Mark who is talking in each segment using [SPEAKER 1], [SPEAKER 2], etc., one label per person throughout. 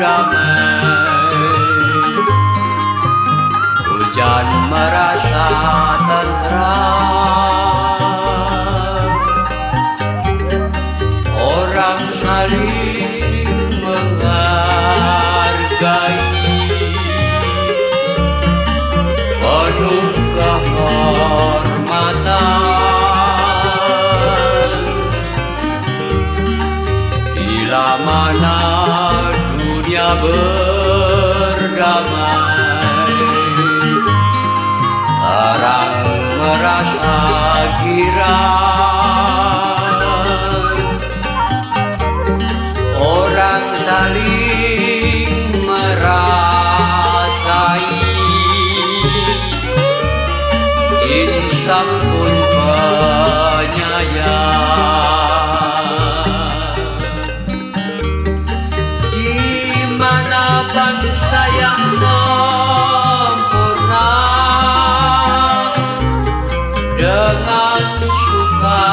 [SPEAKER 1] damai. Hujan merasa tenteram. Orang saling menghargai. Penuh kehormatan Bila mana berdamai Orang merasa girang bangsa yang sempurna dengan sukarela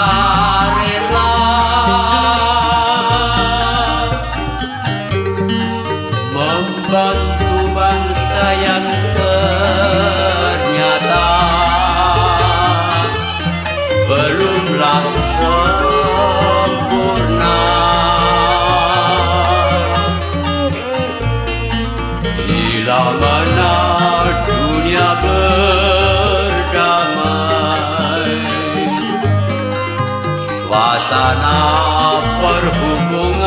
[SPEAKER 1] membantu bangsa yang ternyata belumlah Bila dunia berdamai. Suasana perhubungan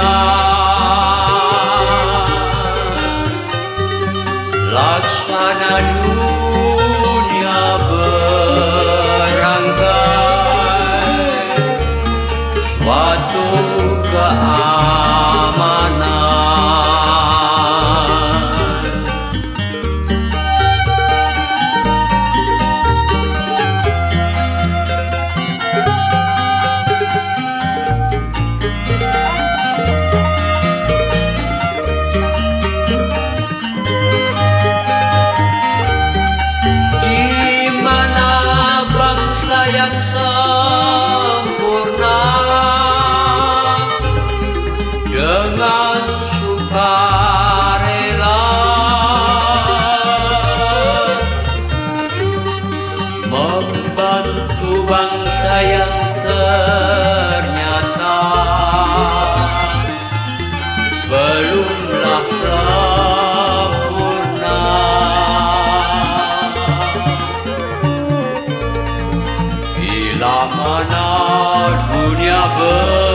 [SPEAKER 1] Laksana dunia dunia berdamai